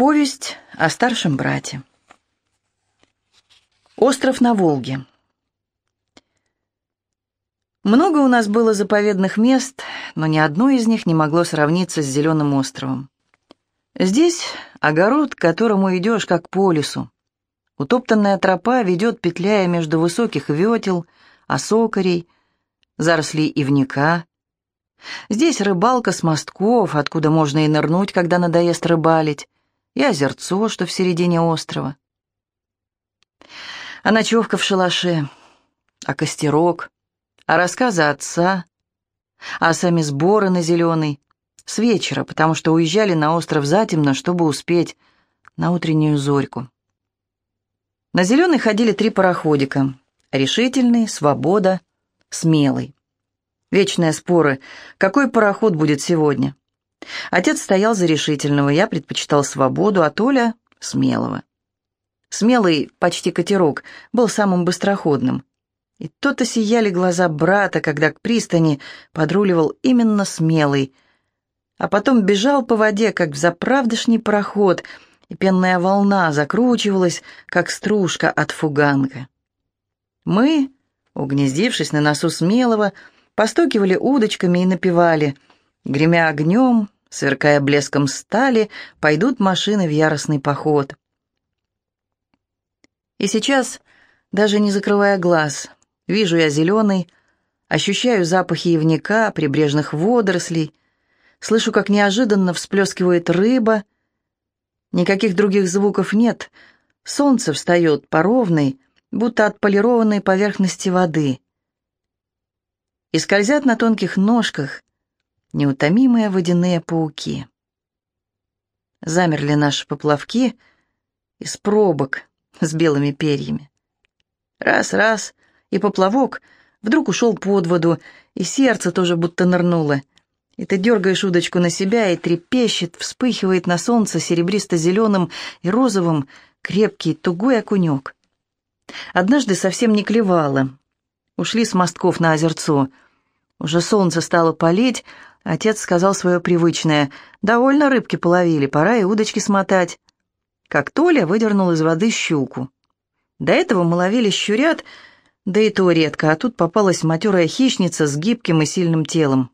Повесть о старшем брате. Остров на Волге. Много у нас было заповедных мест, но ни одно из них не могло сравниться с Зеленым островом. Здесь огород, к которому идешь как по лесу. Утоптанная тропа ведет, петляя между высоких ветел, осокорей, зарослей ивника. Здесь рыбалка с мостков, откуда можно и нырнуть, когда надоест рыбалить, и озерцо, что в середине острова. А ночевка в шалаше, а костерок, а рассказы отца, а сами сборы на зеленый, с вечера, потому что уезжали на остров затемно, чтобы успеть на утреннюю зорьку. На зеленый ходили три пароходика — решительный, свобода, смелый. Вечные споры, какой пароход будет сегодня. Отец стоял за решительного, я предпочитал свободу, а Толя — смелого. Смелый, почти катерок, был самым быстроходным. И то-то сияли глаза брата, когда к пристани подруливал именно смелый, а потом бежал по воде, как в заправдышний пароход, и пенная волна закручивалась, как стружка от фуганка. Мы, угнездившись на носу смелого, постукивали удочками и напевали — Гремя огнем, сверкая блеском стали, пойдут машины в яростный поход. И сейчас, даже не закрывая глаз, вижу я зеленый, ощущаю запахи ивника, прибрежных водорослей, слышу, как неожиданно всплескивает рыба. Никаких других звуков нет, солнце встает по ровной, будто отполированной поверхности воды. И скользят на тонких ножках, неутомимые водяные пауки. Замерли наши поплавки из пробок с белыми перьями. Раз-раз, и поплавок вдруг ушел под воду, и сердце тоже будто нырнуло. И ты дергаешь удочку на себя, и трепещет, вспыхивает на солнце серебристо-зеленым и розовым крепкий тугой окунек. Однажды совсем не клевало. Ушли с мостков на озерцо. Уже солнце стало палить, Отец сказал свое привычное. «Довольно рыбки половили, пора и удочки смотать». Как Толя выдернул из воды щуку. До этого мы ловили щурят, да и то редко, а тут попалась матерая хищница с гибким и сильным телом.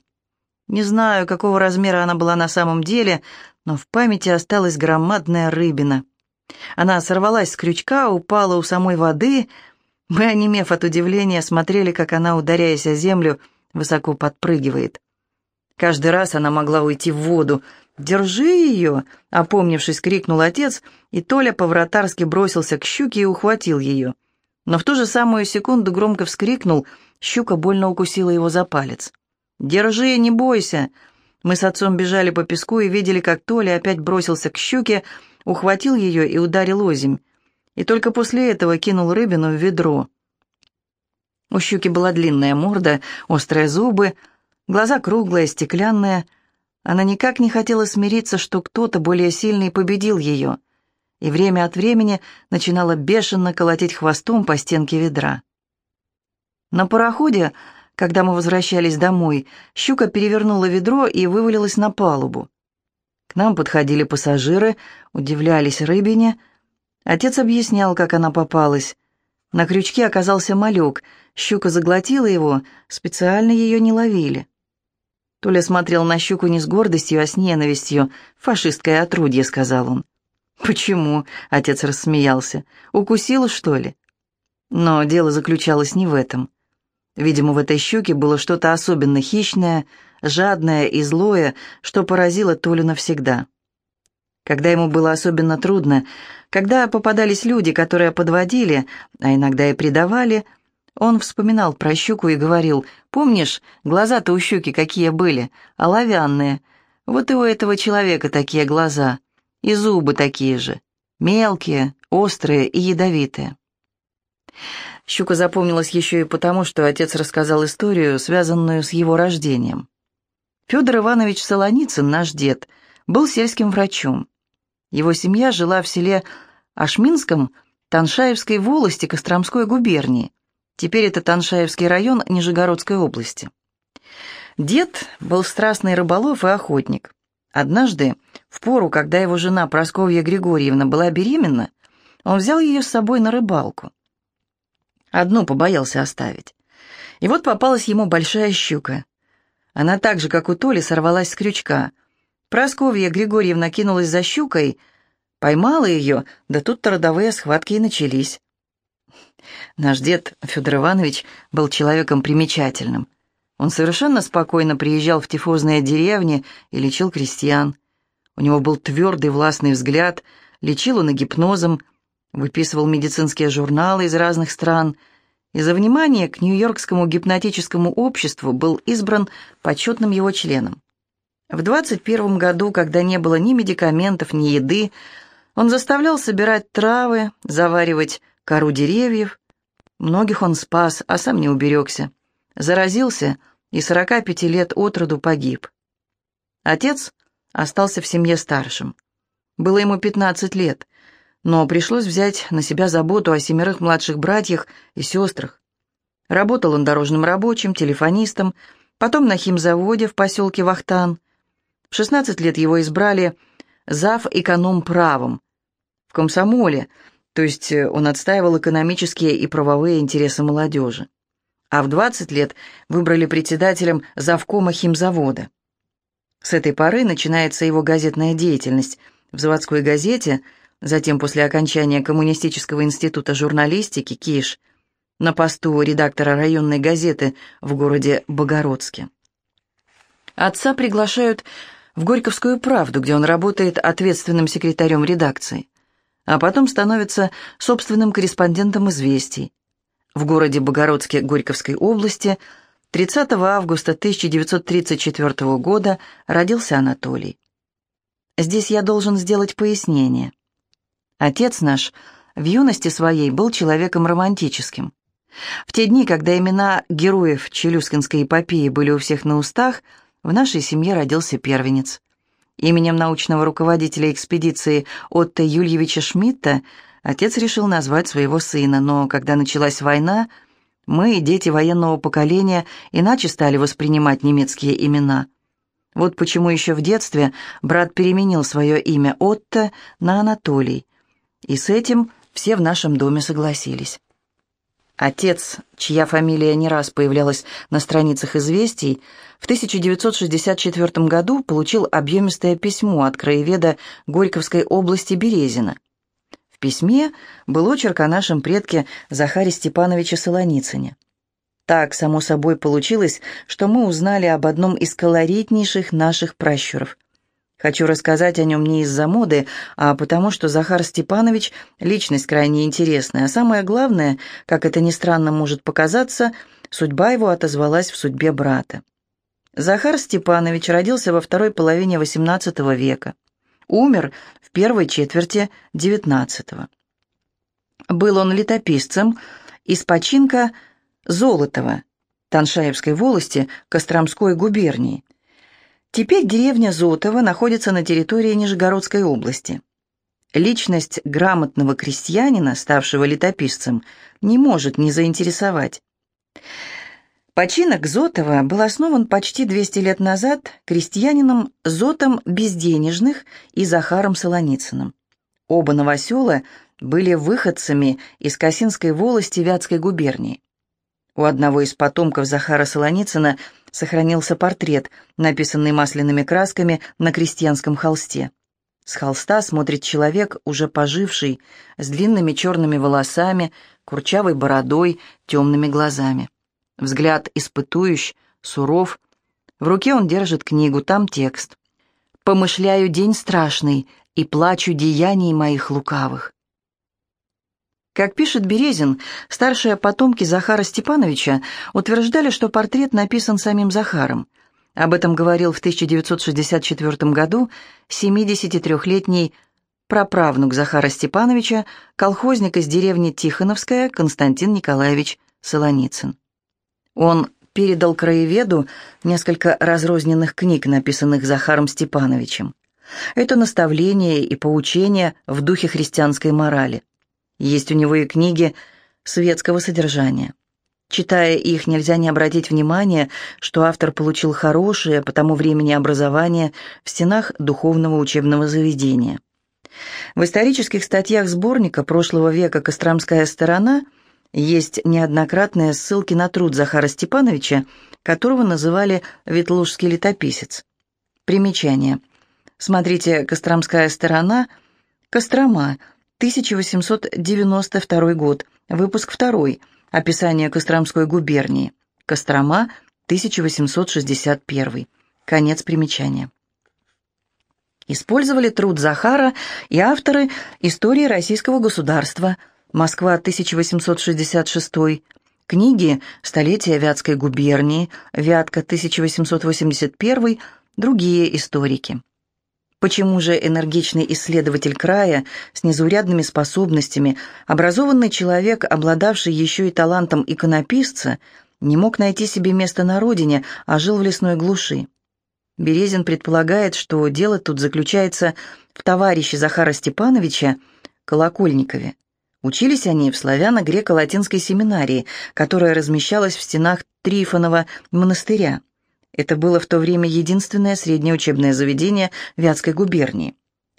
Не знаю, какого размера она была на самом деле, но в памяти осталась громадная рыбина. Она сорвалась с крючка, упала у самой воды. Мы, онемев от удивления, смотрели, как она, ударяясь о землю, высоко подпрыгивает. Каждый раз она могла уйти в воду. «Держи ее!» — опомнившись, крикнул отец, и Толя по-вратарски бросился к щуке и ухватил ее. Но в ту же самую секунду громко вскрикнул, щука больно укусила его за палец. «Держи, не бойся!» Мы с отцом бежали по песку и видели, как Толя опять бросился к щуке, ухватил ее и ударил озимь. И только после этого кинул рыбину в ведро. У щуки была длинная морда, острые зубы — Глаза круглые, стеклянные. Она никак не хотела смириться, что кто-то более сильный победил ее, и время от времени начинала бешено колотить хвостом по стенке ведра. На пароходе, когда мы возвращались домой, щука перевернула ведро и вывалилась на палубу. К нам подходили пассажиры, удивлялись рыбине. Отец объяснял, как она попалась. На крючке оказался малек, щука заглотила его, специально ее не ловили. Толя смотрел на щуку не с гордостью, а с ненавистью. «Фашистское отрудье», — сказал он. «Почему?» — отец рассмеялся. «Укусил, что ли?» Но дело заключалось не в этом. Видимо, в этой щуке было что-то особенно хищное, жадное и злое, что поразило Толю навсегда. Когда ему было особенно трудно, когда попадались люди, которые подводили, а иногда и предавали, он вспоминал про щуку и говорил, «Помнишь, глаза-то у щуки какие были, оловянные. Вот и у этого человека такие глаза, и зубы такие же, мелкие, острые и ядовитые». Щука запомнилась еще и потому, что отец рассказал историю, связанную с его рождением. Федор Иванович Солоницын, наш дед, был сельским врачом. Его семья жила в селе Ашминском Таншаевской волости Костромской губернии. Теперь это Таншаевский район Нижегородской области. Дед был страстный рыболов и охотник, Однажды, в пору, когда его жена Просковья Григорьевна была беременна, он взял ее с собой на рыбалку. Одну побоялся оставить. И вот попалась ему большая щука. Она так же, как у Толи, сорвалась с крючка. Просковья Григорьевна кинулась за щукой, поймала ее, да тут-то родовые схватки и начались. Наш дед Федор Иванович был человеком примечательным. Он совершенно спокойно приезжал в тифозные деревни и лечил крестьян. У него был твердый властный взгляд, лечил он и гипнозом, выписывал медицинские журналы из разных стран и за внимание к Нью-Йоркскому гипнотическому обществу был избран почетным его членом. В 21 году, когда не было ни медикаментов, ни еды, он заставлял собирать травы, заваривать кору деревьев. Многих он спас, а сам не уберегся. Заразился и 45 лет от роду погиб. Отец остался в семье старшим. Было ему 15 лет, но пришлось взять на себя заботу о семерых младших братьях и сестрах. Работал он дорожным рабочим, телефонистом, потом на химзаводе в поселке Вахтан. В 16 лет его избрали зав эконом правом в комсомоле, то есть э, он отстаивал экономические и правовые интересы молодежи. А в 20 лет выбрали председателем завкома химзавода. С этой поры начинается его газетная деятельность. В заводской газете, затем после окончания Коммунистического института журналистики КИШ, на посту редактора районной газеты в городе Богородске. Отца приглашают в Горьковскую правду, где он работает ответственным секретарем редакции а потом становится собственным корреспондентом «Известий». В городе Богородске Горьковской области 30 августа 1934 года родился Анатолий. Здесь я должен сделать пояснение. Отец наш в юности своей был человеком романтическим. В те дни, когда имена героев Челюскинской эпопеи были у всех на устах, в нашей семье родился первенец. Именем научного руководителя экспедиции Отто Юльевича Шмидта отец решил назвать своего сына, но когда началась война, мы, дети военного поколения, иначе стали воспринимать немецкие имена. Вот почему еще в детстве брат переменил свое имя Отто на Анатолий, и с этим все в нашем доме согласились. Отец, чья фамилия не раз появлялась на страницах известий, в 1964 году получил объемистое письмо от краеведа Горьковской области Березина. В письме был очерк о нашем предке Захаре Степановиче Солоницыне. Так, само собой, получилось, что мы узнали об одном из колоритнейших наших пращуров. Хочу рассказать о нем не из-за моды, а потому что Захар Степанович – личность крайне интересная, а самое главное, как это ни странно может показаться, судьба его отозвалась в судьбе брата. Захар Степанович родился во второй половине XVIII века, умер в первой четверти XIX. Был он летописцем из починка Золотова, Таншаевской волости Костромской губернии, Теперь деревня Зотова находится на территории Нижегородской области. Личность грамотного крестьянина, ставшего летописцем, не может не заинтересовать. Починок Зотова был основан почти 200 лет назад крестьянином Зотом Безденежных и Захаром Солоницыным. Оба новосела были выходцами из Косинской волости Вятской губернии. У одного из потомков Захара Солоницына сохранился портрет, написанный масляными красками на крестьянском холсте. С холста смотрит человек, уже поживший, с длинными черными волосами, курчавой бородой, темными глазами. Взгляд испытующий, суров. В руке он держит книгу, там текст. «Помышляю день страшный и плачу деяний моих лукавых». Как пишет Березин, старшие потомки Захара Степановича утверждали, что портрет написан самим Захаром. Об этом говорил в 1964 году 73-летний праправнук Захара Степановича, колхозник из деревни Тихоновская Константин Николаевич Солоницын. Он передал краеведу несколько разрозненных книг, написанных Захаром Степановичем. Это наставления и поучения в духе христианской морали. Есть у него и книги светского содержания. Читая их, нельзя не обратить внимание, что автор получил хорошее по тому времени образование в стенах духовного учебного заведения. В исторических статьях сборника прошлого века «Костромская сторона» есть неоднократные ссылки на труд Захара Степановича, которого называли «Ветлужский летописец». Примечание. Смотрите «Костромская сторона», «Кострома», 1892 год, выпуск 2, описание Костромской губернии, Кострома, 1861. Конец примечания. Использовали труд Захара и авторы истории российского государства «Москва, 1866», книги «Столетие Вятской губернии», «Вятка, 1881», другие историки. Почему же энергичный исследователь края с незаурядными способностями, образованный человек, обладавший еще и талантом иконописца, не мог найти себе место на родине, а жил в лесной глуши? Березин предполагает, что дело тут заключается в товарище Захара Степановича Колокольникове. Учились они в славяно-греко-латинской семинарии, которая размещалась в стенах Трифонова монастыря. Это было в то время единственное среднее учебное заведение Вятской губернии.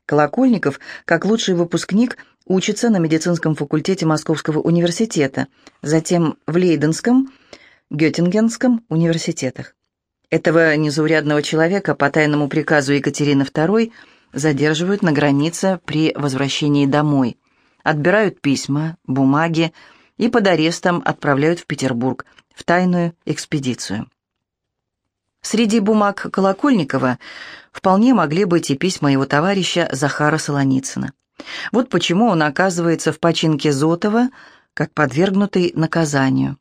Колокольников, как лучший выпускник, учится на медицинском факультете Московского университета, затем в Лейденском, Геттингенском университетах. Этого незаурядного человека по тайному приказу Екатерины II задерживают на границе при возвращении домой, отбирают письма, бумаги и под арестом отправляют в Петербург в тайную экспедицию. Среди бумаг Колокольникова вполне могли быть и письма его товарища Захара Солоницына. Вот почему он оказывается в починке Зотова, как подвергнутый наказанию.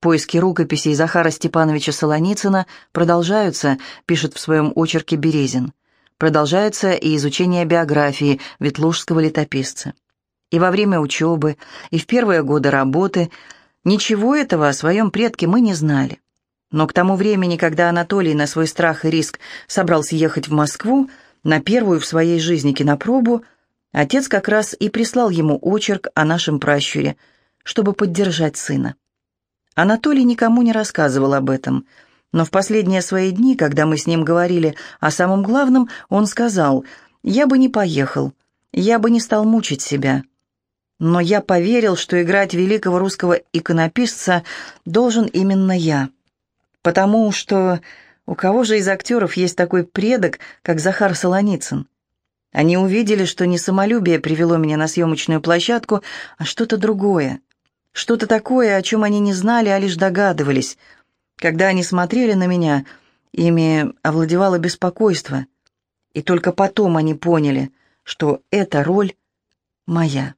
Поиски рукописей Захара Степановича Солоницына продолжаются, пишет в своем очерке Березин. Продолжается и изучение биографии ветлужского летописца. И во время учебы, и в первые годы работы ничего этого о своем предке мы не знали. Но к тому времени, когда Анатолий на свой страх и риск собрался ехать в Москву, на первую в своей жизни кинопробу, отец как раз и прислал ему очерк о нашем пращуре, чтобы поддержать сына. Анатолий никому не рассказывал об этом, но в последние свои дни, когда мы с ним говорили о самом главном, он сказал, «Я бы не поехал, я бы не стал мучить себя». Но я поверил, что играть великого русского иконописца должен именно я. Потому что у кого же из актеров есть такой предок, как Захар Солоницын? Они увидели, что не самолюбие привело меня на съемочную площадку, а что-то другое. Что-то такое, о чем они не знали, а лишь догадывались. Когда они смотрели на меня, ими овладевало беспокойство. И только потом они поняли, что эта роль моя.